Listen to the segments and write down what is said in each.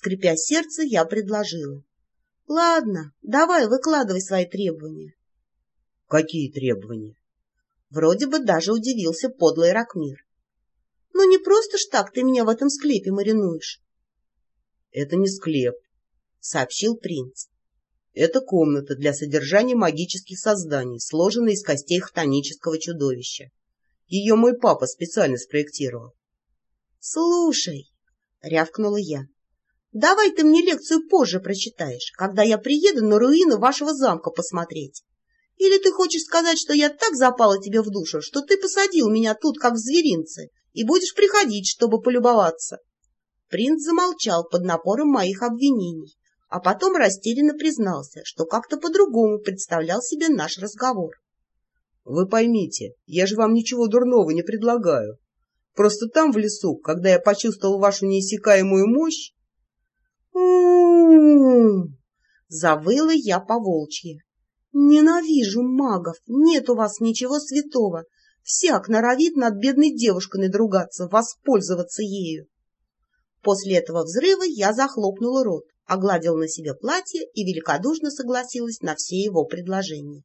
Скрипя сердце, я предложила. — Ладно, давай выкладывай свои требования. — Какие требования? Вроде бы даже удивился подлый Ракмир. — Ну не просто ж так ты меня в этом склепе маринуешь. — Это не склеп, — сообщил принц. — Это комната для содержания магических созданий, сложенная из костей хтонического чудовища. Ее мой папа специально спроектировал. — Слушай, — рявкнула я, — давай ты мне лекцию позже прочитаешь, когда я приеду на руины вашего замка посмотреть. Или ты хочешь сказать, что я так запала тебе в душу, что ты посадил меня тут, как в зверинце, и будешь приходить, чтобы полюбоваться?» Принц замолчал под напором моих обвинений, а потом растерянно признался, что как-то по-другому представлял себе наш разговор. «Вы поймите, я же вам ничего дурного не предлагаю. Просто там, в лесу, когда я почувствовал вашу неиссякаемую мощь...» Завыла я по волчьи. Ненавижу магов, нет у вас ничего святого. Всяк норовит над бедной девушкой надругаться, воспользоваться ею. После этого взрыва я захлопнула рот, огладила на себе платье и великодушно согласилась на все его предложения.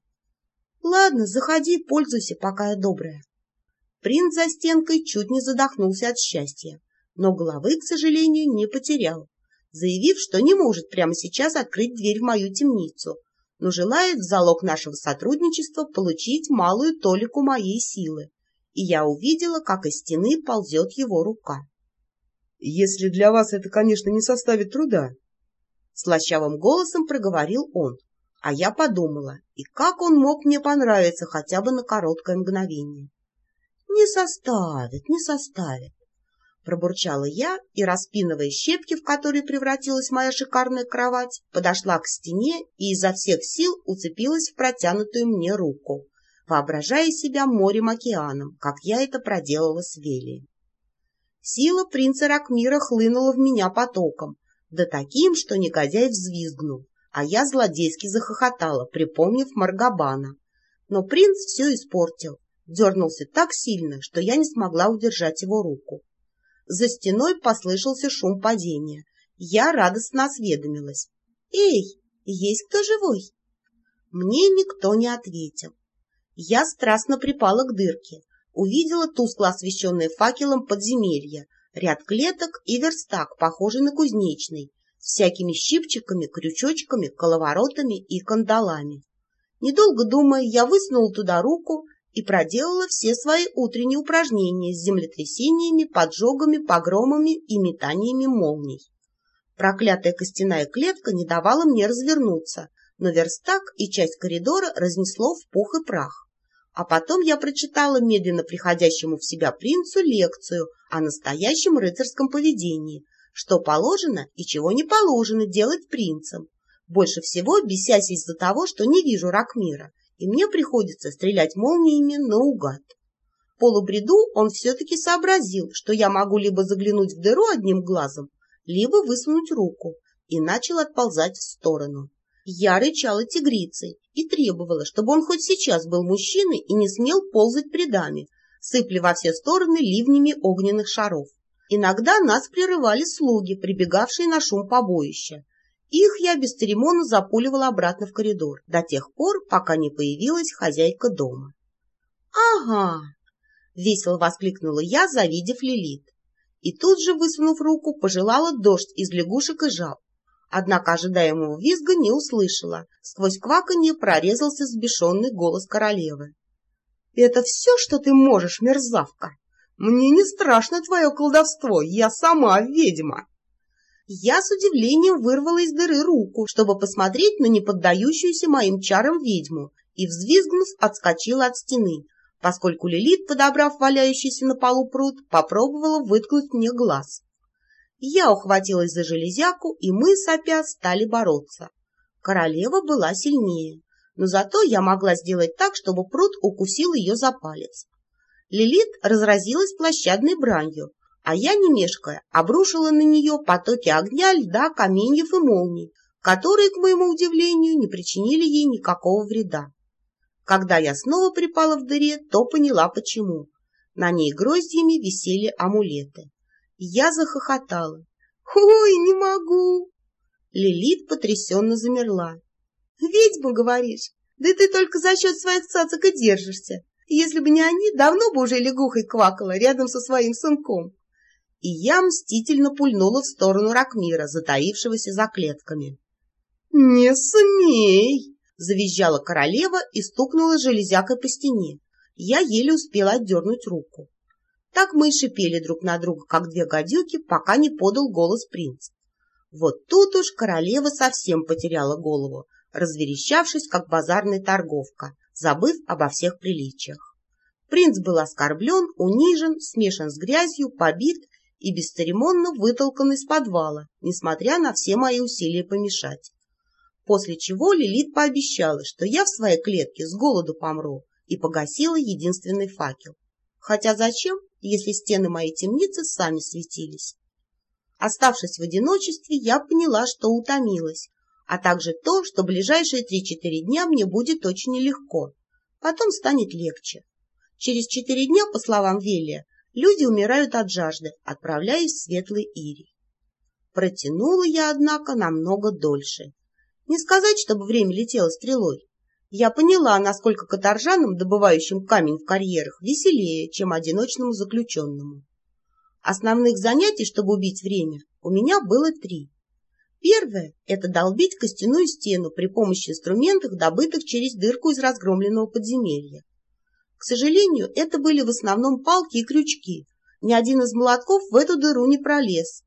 Ладно, заходи, пользуйся, пока я добрая. Принц за стенкой чуть не задохнулся от счастья, но головы, к сожалению, не потерял, заявив, что не может прямо сейчас открыть дверь в мою темницу, но желает в залог нашего сотрудничества получить малую толику моей силы, и я увидела, как из стены ползет его рука. — Если для вас это, конечно, не составит труда, — слащавым голосом проговорил он, а я подумала, и как он мог мне понравиться хотя бы на короткое мгновение. — Не составит, не составит. Пробурчала я и, распинывая щепки, в которые превратилась моя шикарная кровать, подошла к стене и изо всех сил уцепилась в протянутую мне руку, воображая себя морем-океаном, как я это проделала с Велией. Сила принца Ракмира хлынула в меня потоком, да таким, что негодяй взвизгнул, а я злодейски захохотала, припомнив Маргабана. Но принц все испортил, дернулся так сильно, что я не смогла удержать его руку. За стеной послышался шум падения. Я радостно осведомилась. «Эй, есть кто живой?» Мне никто не ответил. Я страстно припала к дырке, увидела тускло освещенное факелом подземелье, ряд клеток и верстак, похожий на кузнечный, с всякими щипчиками, крючочками, коловоротами и кандалами. Недолго думая, я высунула туда руку и проделала все свои утренние упражнения с землетрясениями, поджогами, погромами и метаниями молний. Проклятая костяная клетка не давала мне развернуться, но верстак и часть коридора разнесло в пух и прах. А потом я прочитала медленно приходящему в себя принцу лекцию о настоящем рыцарском поведении, что положено и чего не положено делать принцам. Больше всего бесясь из-за того, что не вижу Ракмира, и мне приходится стрелять молниями наугад. В полубреду он все-таки сообразил, что я могу либо заглянуть в дыру одним глазом, либо высунуть руку, и начал отползать в сторону. Я рычала тигрицей и требовала, чтобы он хоть сейчас был мужчиной и не смел ползать предами, сыпля во все стороны ливнями огненных шаров. Иногда нас прерывали слуги, прибегавшие на шум побоища, их я бесцеремонно запуливала обратно в коридор до тех пор, пока не появилась хозяйка дома. «Ага!» — весело воскликнула я, завидев Лилит. И тут же, высунув руку, пожелала дождь из лягушек и жаб. Однако ожидаемого визга не услышала. Сквозь кваканье прорезался взбешенный голос королевы. — Это все, что ты можешь, мерзавка? Мне не страшно твое колдовство, я сама ведьма. Я с удивлением вырвала из дыры руку, чтобы посмотреть на неподдающуюся моим чарам ведьму, и, взвизгнув, отскочила от стены, поскольку Лилит, подобрав валяющийся на полу пруд, попробовала выткнуть мне глаз. Я ухватилась за железяку, и мы, сопя, стали бороться. Королева была сильнее, но зато я могла сделать так, чтобы пруд укусил ее за палец. Лилит разразилась площадной бранью, а я, не мешкая, обрушила на нее потоки огня, льда, каменьев и молний, которые, к моему удивлению, не причинили ей никакого вреда. Когда я снова припала в дыре, то поняла, почему. На ней гроздьями висели амулеты. Я захохотала. Ой, не могу. Лилит потрясенно замерла. Ведьма, говоришь? Да ты только за счет своих цацок и держишься. Если бы не они, давно бы уже лягухой квакала рядом со своим сынком. И я мстительно пульнула в сторону Ракмира, затаившегося за клетками. — Не смей! — завизжала королева и стукнула железякой по стене. Я еле успела отдернуть руку. Так мы и шипели друг на друга, как две гадюки, пока не подал голос принц. Вот тут уж королева совсем потеряла голову, разверещавшись, как базарная торговка, забыв обо всех приличиях. Принц был оскорблен, унижен, смешан с грязью, побит и бесцеремонно вытолкан из подвала, несмотря на все мои усилия помешать. После чего Лилит пообещала, что я в своей клетке с голоду помру, и погасила единственный факел. Хотя зачем, если стены моей темницы сами светились? Оставшись в одиночестве, я поняла, что утомилась, а также то, что ближайшие три-четыре дня мне будет очень нелегко. Потом станет легче. Через четыре дня, по словам Велия, люди умирают от жажды, отправляясь в светлый Ирий. Протянула я, однако, намного дольше. Не сказать, чтобы время летело стрелой. Я поняла, насколько каторжанам, добывающим камень в карьерах, веселее, чем одиночному заключенному. Основных занятий, чтобы убить время, у меня было три. Первое – это долбить костяную стену при помощи инструментов, добытых через дырку из разгромленного подземелья. К сожалению, это были в основном палки и крючки. Ни один из молотков в эту дыру не пролез.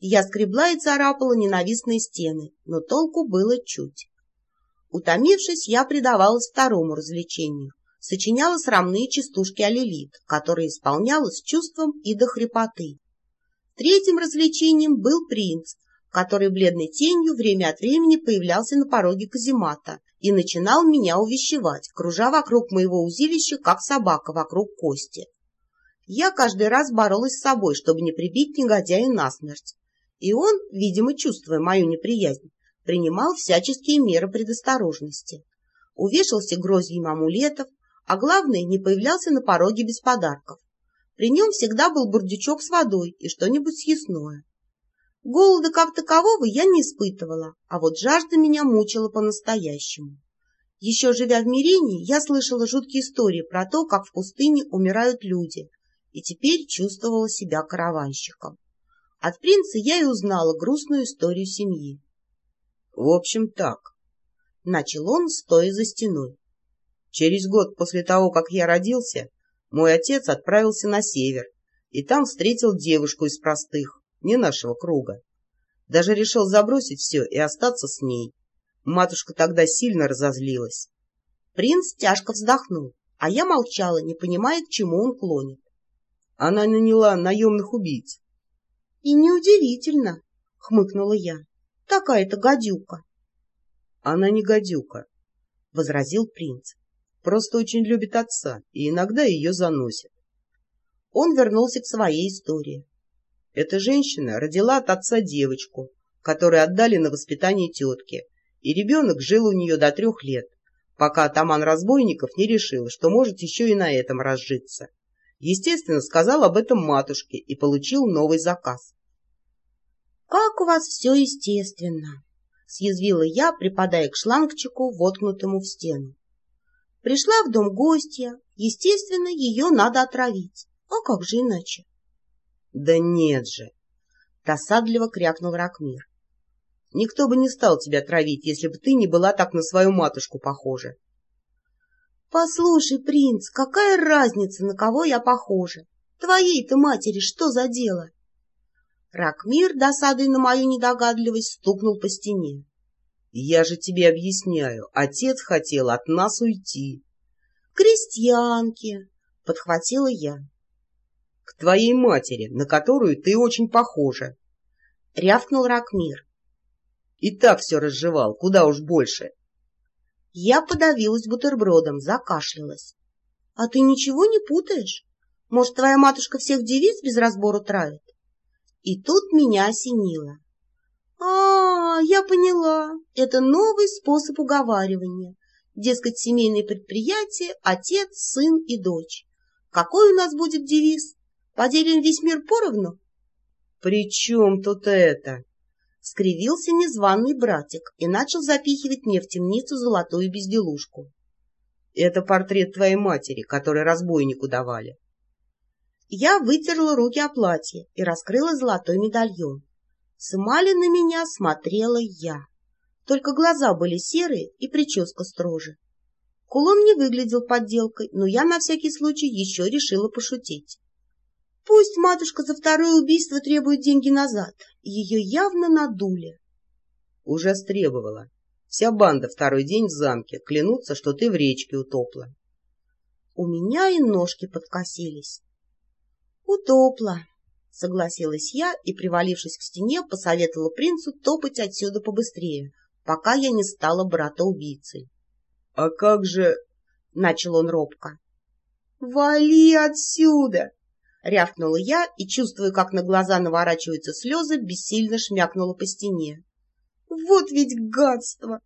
Я скребла и царапала ненавистные стены, но толку было чуть. Утомившись, я предавалась второму развлечению. Сочиняла срамные частушки о Лилит, которые исполняла с чувством и до хрипоты. Третьим развлечением был принц, который бледной тенью время от времени появлялся на пороге каземата и начинал меня увещевать, кружа вокруг моего узилища, как собака вокруг кости. Я каждый раз боролась с собой, чтобы не прибить негодяя насмерть. И он, видимо, чувствуя мою неприязнь, принимал всяческие меры предосторожности. Увешался грозьем амулетов, а главное, не появлялся на пороге без подарков. При нем всегда был бурдючок с водой и что-нибудь съестное. Голода как такового я не испытывала, а вот жажда меня мучила по-настоящему. Еще живя в Мирене, я слышала жуткие истории про то, как в пустыне умирают люди, и теперь чувствовала себя караванщиком. От принца я и узнала грустную историю семьи. — В общем, так, — начал он, стоя за стеной. Через год после того, как я родился, мой отец отправился на север, и там встретил девушку из простых, не нашего круга. Даже решил забросить все и остаться с ней. Матушка тогда сильно разозлилась. Принц тяжко вздохнул, а я молчала, не понимая, к чему он клонит. Она наняла наемных убийц. — И неудивительно, — хмыкнула я. — Такая-то гадюка. — Она не гадюка, — возразил принц. — Просто очень любит отца и иногда ее заносит. Он вернулся к своей истории. Эта женщина родила от отца девочку, которую отдали на воспитание тетки, и ребенок жил у нее до трех лет, пока атаман разбойников не решил, что может еще и на этом разжиться. Естественно, сказал об этом матушке и получил новый заказ. — Как у вас все естественно! — съязвила я, припадая к шлангчику, воткнутому в стену. Пришла в дом гостья, естественно, ее надо отравить. А как же иначе? Да нет же! Досадливо крякнул Ракмир. Никто бы не стал тебя травить, если бы ты не была так на свою матушку похожа. Послушай, принц, какая разница, на кого я похожа? Твоей-то матери что за дело? Ракмир, досадой на мою недогадливость, стукнул по стене. Я же тебе объясняю, отец хотел от нас уйти. Крестьянки, подхватила я к твоей матери, на которую ты очень похожа. — рявкнул Ракмир. — И так все разжевал, куда уж больше. Я подавилась бутербродом, закашлялась. — А ты ничего не путаешь? Может, твоя матушка всех девиц без разбору травит? И тут меня осенило. А, я поняла. Это новый способ уговаривания. Дескать, семейные предприятия, отец, сын и дочь. Какой у нас будет девиз? Поделим весь мир поровну? при чем тут это? Скривился незваный братик и начал запихивать мне в темницу золотую безделушку. Это портрет твоей матери, который разбойнику давали. Я вытерла руки о платье и раскрыла золотой медальон. С эмали на меня смотрела я. Только глаза были серые и прическа строже. Кулон не выглядел подделкой, но я на всякий случай еще решила пошутить. Пусть матушка за второе убийство требует деньги назад. Ее явно надули. Уже стребовала. Вся банда второй день в замке клянутся, что ты в речке утопла. У меня и ножки подкосились. Утопла, согласилась я и, привалившись к стене, посоветовала принцу топать отсюда побыстрее, пока я не стала брата-убийцей. — А как же... — начал он робко. — Вали отсюда! — рявкнула я и, чувствуя, как на глаза наворачиваются слезы, бессильно шмякнула по стене. — Вот ведь гадство!